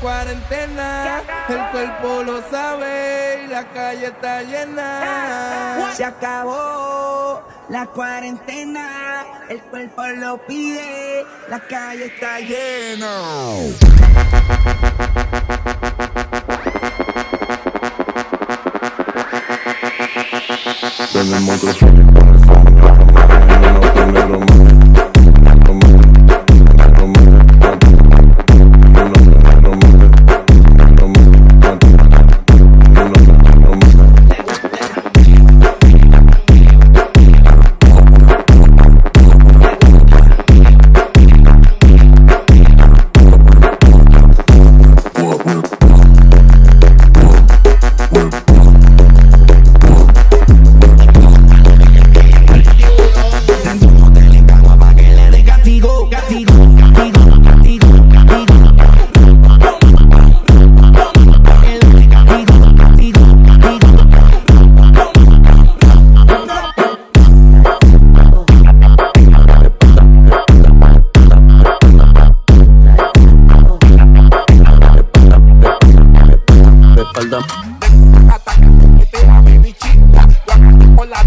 cuarentena, el cuerpo lo sabe y la calle está llena. Se acabó la cuarentena, el cuerpo lo pide, la calle está llena. Tenemos otro sueño La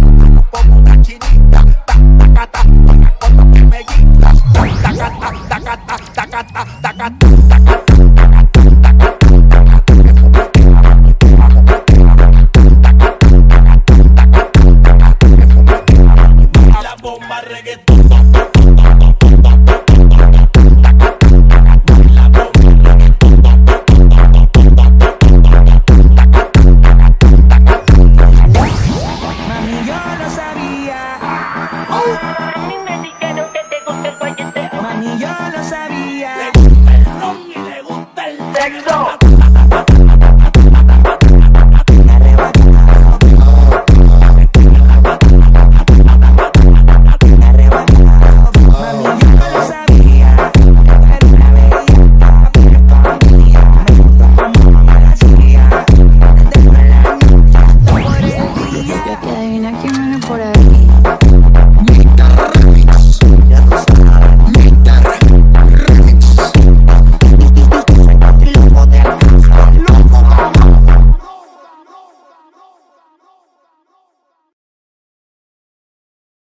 bomba reggaetón. 走。